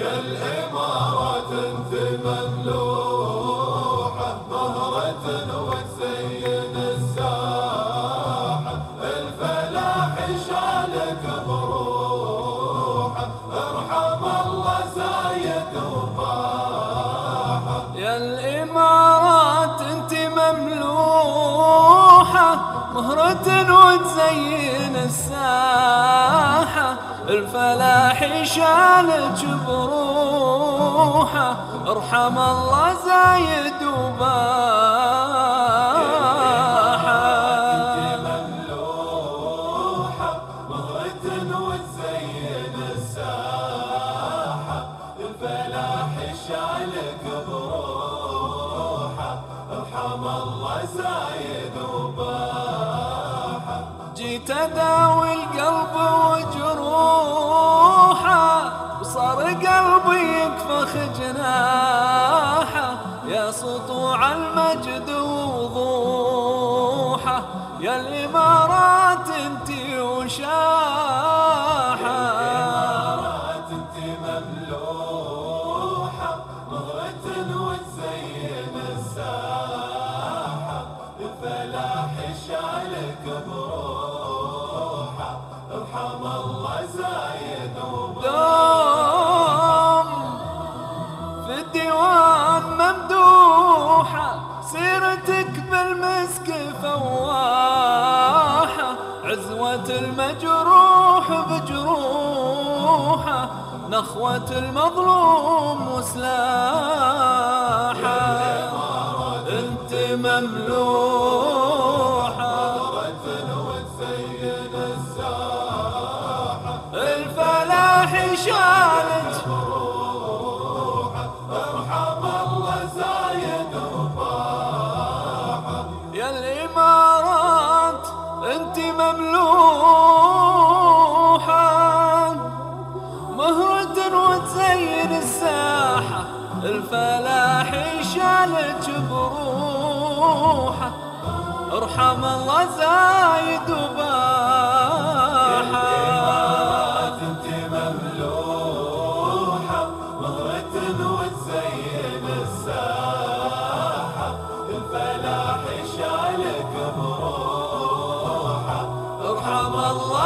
يا الإمارات انت مملوحة مهرة وتزين الساحة الفلاح شالك بروحه ارحم الله زايد وباحة يا الإمارات أنت مملوحة. مهرة وتزين الساحة الفلاح شالك بروحه ارحم الله زايد وباحة. مملوحة مهرة وتزين الساحة الفلاح بروحه ارحم الله زايد وباحة جيت اداوي القلب وجروحه وصار قلبي يكفخ جناحه. يا سطوع المجد ووضوحه يا الإمارات انتي وشاحه. الديوان ممدوحة سيرتك بالمسك فواحة عزوة المجروح بجروحة نخوة المظلوم وسلاحه انت مملوحة. الفلاح شالت مملوحة مهرة وتزين الساحة الفلاح شالك بروحه. ارحم الله زايد وباحة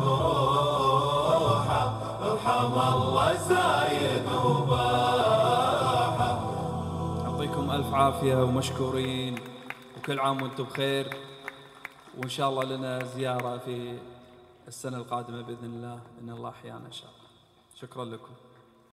بروحه ارحم الله زايد وباحة يعطيكم ألف عافية ومشكورين وكل عام وأنتم بخير. وإن شاء الله لنا زيارة في السنة القادمة بإذن الله إن الله أحيانا إن شاء الله. شكرا لكم.